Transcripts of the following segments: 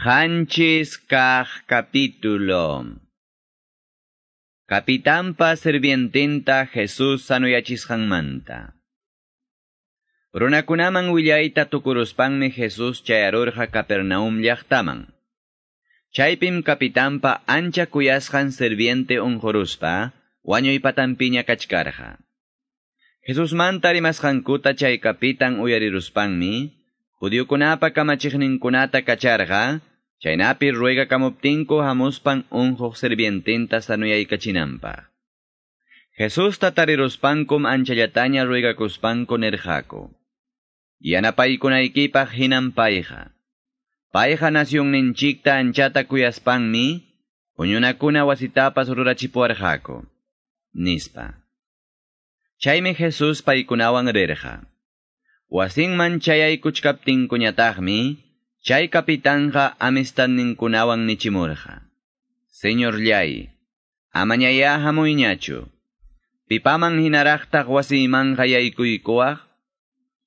Hanchis kah capítulo. Capitanpa servientinta Jesús sanuyachisqanmanta. Runakunaman willayta tukuruspanmi Jesús chayarurja Capernaum llaqtaman. Chaypim capitanpa ancha kuyasqan serviente unjuruspa, wañuypatanpiña kachkarja. Jesús manta rimasqankuta chay kapitan uyariruspanmi, judiokunapa kamachiqninkunata kacharqa, Chaynapi ruega kamuptinku hamuspan unjuq sirvientinta sanuyaykachinanpaq. Jesús tatariruspankum anchallataña ruegakuspanku nirqaku. Yanapaykunaykipaq hinan payqa. Payqa nasyunninchikta anchata kuyaspanmi, puñunakuna wasitapas rurachipuarqaku. Nispa. Chaymi Jesús paykunawan rirqa. Wasinman chayaykuchkaptinkuñataqmi, Chay kapitanja amistad ninkunawan nichimurja. Señor llay, amañaya hamuyñachu. Pipaman hinaraktaq wasimanja yaykuykuwaq,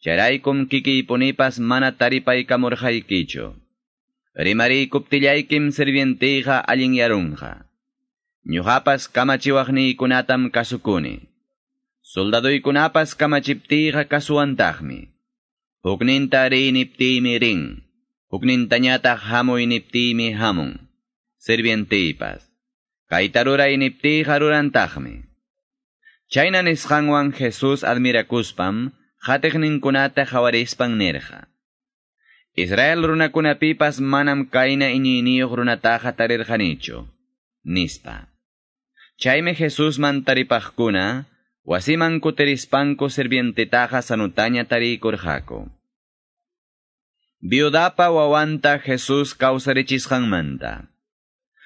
charaykum kikiypunipas mana taripaykamurjaykichu. Rimarikupptillaykim sirvientija allin yarunja. Ñuqapas kamachiwaqniykunatam kasukuni. Soldaduykunapas kamachiptija kasuantaqmi. Hukninta riniptimi rin. Huknintañataq hamuy niptimi hamun. Sirvienteipas. Kaitarura inipti harurantaqmi. Chayna nisqanwan Jesús admirakuspam, kunata hawarispan nirja. Israel runakunapipas manam kaina iñiniyuq runataqa tarirqanichu. Nispa. Chayme Jesús man taripaqkuna, wasiman sanutaña tarikurqaku. Viudapa wawanta Jesús kawsarichisqanmanta.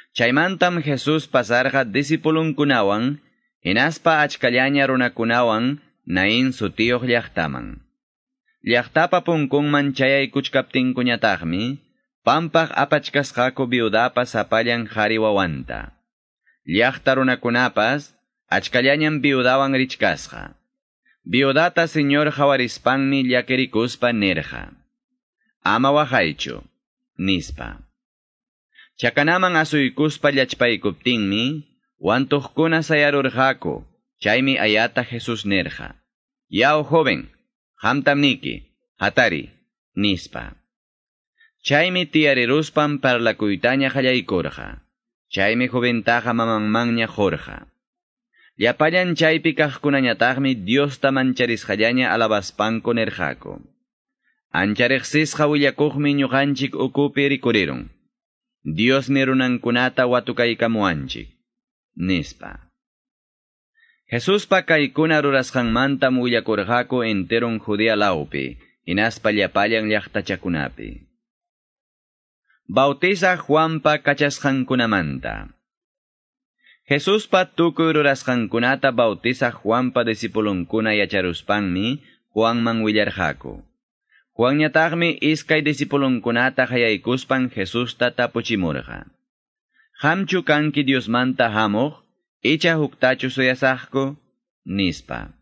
Chaymantam Jesús pasarqa disipulunkunawan, hinaspa achkallaña runakunawan nain sutiyuq llaqtaman. Llaqtapa punkunman chayaykuchkaptinkuñataqmi, pampaq apachkasqaku viudapa sapallan qhari wawanta. Llaqta runakunapas, achkallañam viudawan richkasqa. Viudata señor jawarispanmi llakirikuspa nirqa ama wahaychu, nispa. Chakanaman asuykuspa llachpaykuptinmi, wantuqkuna sayarurqaku, chaymi ayata Jesús nerja. Yao joven, hamtamniki, hatari, nispa. Chaymi tiyariruspan parlakuytaña qallaykurqa. Chaymi joventaja mamanmanña jorja. Llapallan chaypi kaqkunañataqmi Diosta mancharisqallaña alabaspanku nerjako. Anchareqsisqa willakuqmi ñuqanchik ukupi rikuriron. Dios runankunata watukaykamuanchik. Nispa. Jesuspa kaykuna rurasqanmantam willakurqaku enteron Judea laupi, hinaspa llapallan llaqtachakunapi. Bautiza Juanpa kachasqankunamanta. Jesuspa tukuy rurasqankunata bautiza Juanpa disipulunkuna yacharuspanmi Juanman willarqaku. Juanñataqmi iskay disipulunkunata hayaykuspan Jesusta tapuchimurqa. Hamchu kanki Diosmanta hamuq, icha huktachu suyasaqku, nispa.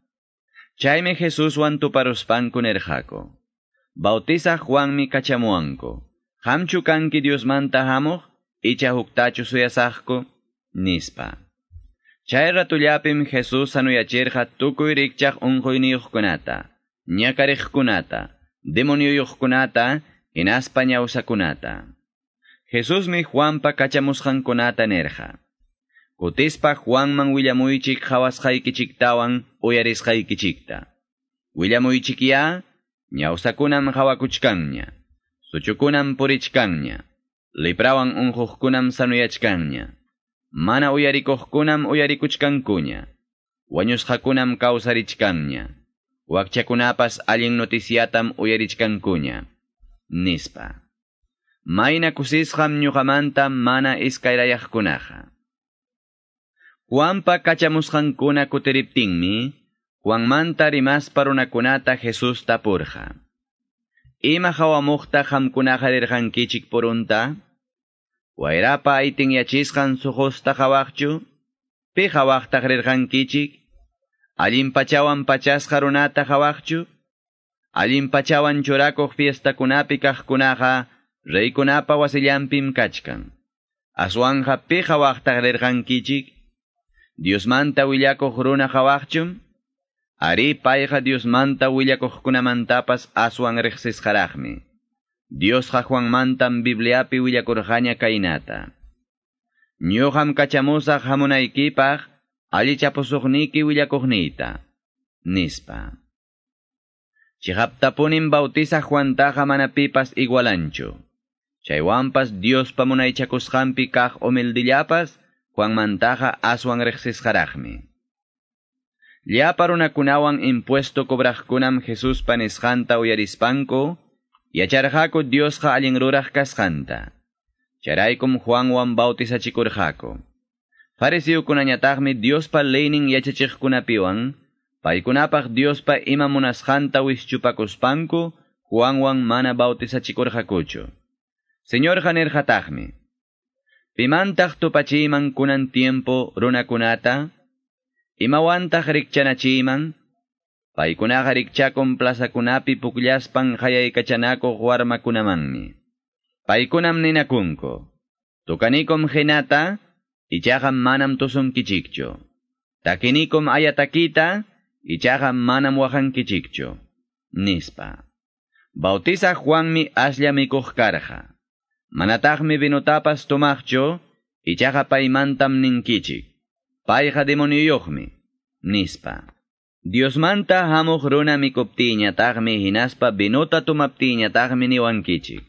Chaymi Jesuswan tuparuspanku nerqaku. Bautiza Juanmi kachamuanku. Hamchu kanki Diosmanta hamuq, icha huktachu suyasaqku, nispa. Chay ratullapim Jesus sanuyachirqa tukuy rikchaq unquyniyuqkunata, ñakariqkunata, demonioyuqkunata hinaspa ñawsakunata. Jesusmi Juanpa kachamusqankunata nerja. Kutispa Juanman willamuychik hawasqaykichiktawan uyarisqaykichikta. Willamuychikya, ñawsakunam hawakuchkanña. Suchukunam purichkanña. Liprawan unjuqkunam sanuyachkanña. Mana uyarikuqkunam uyarikuchkankuña. Wañusqakunam kawsarichkanña. Wakchakunapas allin noticiatam uyarichkankuña. Nispa. Mayna kusisqam ñuqamanta mana iskayrayaqkunaqa. Juanpa kachamusqankuna kutiriptinmi, Juanmanta rimaspa runakunata Jesus tapurqa. Ima hawamuqta hamkunaqa rirqankichik purunta? Wayrapa aytin yachisqan suhusta hawaqchu? Pi? Allimpachawan pachasqa runata hawaqchu? Allimpachawan churakuq fiestakunapi kaqkunaqa reykunapa wasillanpim kachkan. Aswanja pija waqtaqrirqankichik, Diosmanta willakuq runa hawaqchum, ari payqa Diosmanta willakuqkunamantapas aswan riqsisqaraqmi. Dios Juanmantam Bibliapi willakurqaña kainata. Ñuqam kachamusaq hamunaykipaq alli chapusuqniki willakuqniyta, nispa. Chihaptapunin bautiza Juantaja manapipas igualancho. Chaywanpas Dios pamunaychakusqanpi kaq humildillapas Juanmantaja aswan riqsisqaraqmi. Llapa runakunawan impuesto cobraqkunam Jesús panisqanta uyarispanku, yacharqaku Diosqa allin ruraq kasqanta. Charaykum Juanwan bautizachikurqaku. Fariseukunañataqmi Diospa leynin yachachiqkunapiwan, paykunapaq Diospa ima munasqanta wischupakuspanku, Juanwan mana bautizachikurqakuchu. Señor hanerqataqmi. Pimantaq tupachiman kunan tiempo runakunata, imawantaq rikchanachiman, paykunaqa rikchakun plazakunapi pukllaspan hayaykachanakuq warmakunamanmi. Paykunam ninakunku, tukanikum hinata, ichaqam manam tusunkichikchu. Takinikum ayatakita, ichaqam manam wajankichikchu. Nispa. Bautiza Juanmi aslla mikuq karqa. Manataqmi vinutapas tumaqchu, ichaqa paymantam ninkichik. Payqa demonioyuqmi, nispa. Diosmanta hamuq runa mikuptiñataqmi hinaspa vinuta tumaptiñataqmi niwankichik.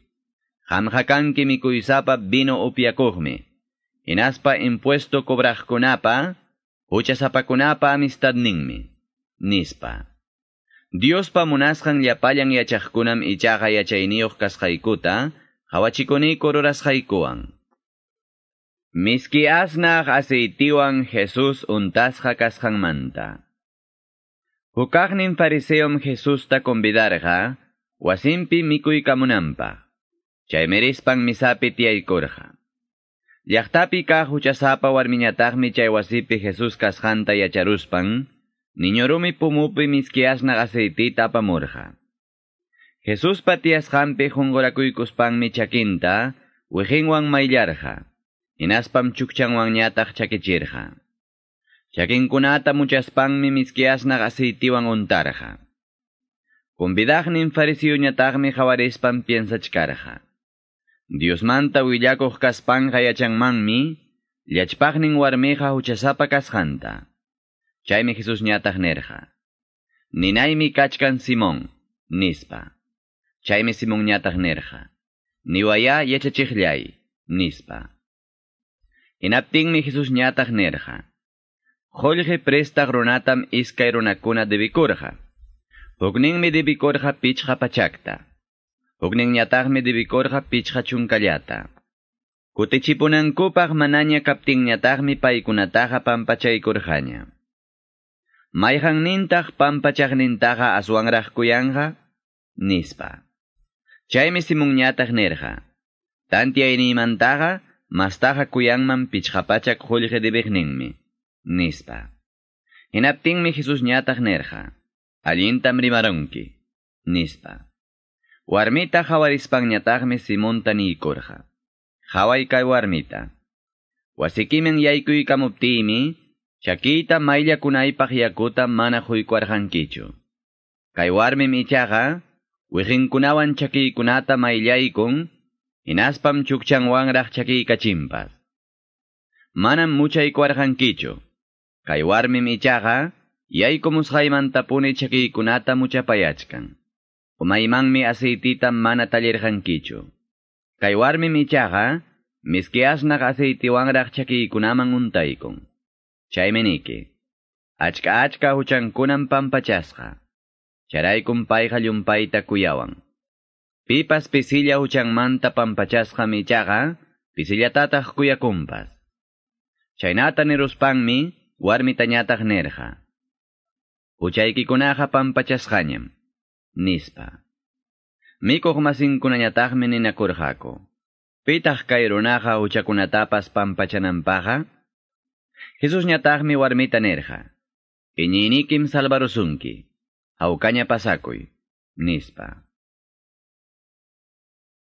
Hamqa kanki mikuysapa vino upyakuqmi. Hinaspa impuesto cobraqkunapa, huchasapakunapa amistadninmi, nispa. Diospa munasqan llapallan yachaqkunam ichaqa yachayniyuq kasqaykuta, hawachikuni kororasqaykuwan. Miski asnaq aceitiwan Jesús untasqa kasqanmanta. Hukaqnin fariseom Jesusta convidarqa, wasimpi mikuykamunanpaq. Chaymerispan misapi tiyaykurqa. Llaqtapi kaq huchasapa warmiñataqmi chay wasipi Jesús kasqanta yacharuspan, niñorumi pumupi miski asnaq aceitita apamurqa. Jesús patiyasqanpi hungurakuykuspanmi chakinta, wijinwan mayllarqa. Inaspam chukchanwan ñataq chakichirqa. Chakinkunata muchaspanmi miskiasnaq aceitiwan untarqa. Convidaqnin fariseuñataqmi hawarispan piensachkarqa. Diosmanta willakuq kaspanqa yachanmanmi, llachpaqnin warmiqa huchasapa kasqanta. Chaymi Jesús ñataq nerqa. Ninaymi kachkan Simón, nispa. Chaymi Simón ñataq. Niwaya yachachiqllay, nispa. Inaptinmi Jesús ñataq nerqa. Qhollqi prestaq runatam iskay runakuna debikurqa. Hukninmi debikurqa pichqa pachakta. Huknin ñataqmi debikurqa pichqa chunkallata. Kutichipunankupaq manaña kaptin ñataqmi paykunataqa pampachaykurqaña. Mayqannintaq pampachaqnintaqa aswanraq kuyanqa? Nispa. Chaymi Simon ñataq nerqa. Tantiayniymantaqa mastaqa kuyanman pichqapachak qullqi debiqninmi. Nispa. Hinaptinmi Jesús ñataq nerqa. Allintam rimarunki. Nispa. Warmita hawarispan ñataqmi Simonta niykurqa. Haway kay warmita. Wasikimen yaykuykamuptiymi, chakita mayllakunaypaq yakuta mana huykwarqankichu. Kay warmim ichaqa, wijinkunawan chakiykunata mayllaykun, hinaspam chukchanwanraq chakiykachimpas. Manam muchaykuarqankichu. Kay warmim ichaqa, yaykumusqaymantapuni chakiykunata muchapayachkan. Umaymanmi aceitita mana tallarqankichu. Kay warmi michaqa, miski asnaq aceitiwanraq chakiykunaman untaykun. Chaymi niki. Achka achka huchankunan pampachasqa. Charaykun payqa llumpayta kuyawan. Pipas pisilla huchanmanta pampachasqa michaqa, pisillatata kuyakumpas. Chaynata niruspanmi warmitañataq nirqa. Huchaykikunaqa pampachasqañam. Nispa. Mikuq masinkunañataqmi ninakurqaku. Pitaq kay runaqa huchakunatapas pampachananpaqa? Jesus ñataqmi warmita nerqa. Iñinikim salvarusunki. Hawkaña pasakuy, nispa.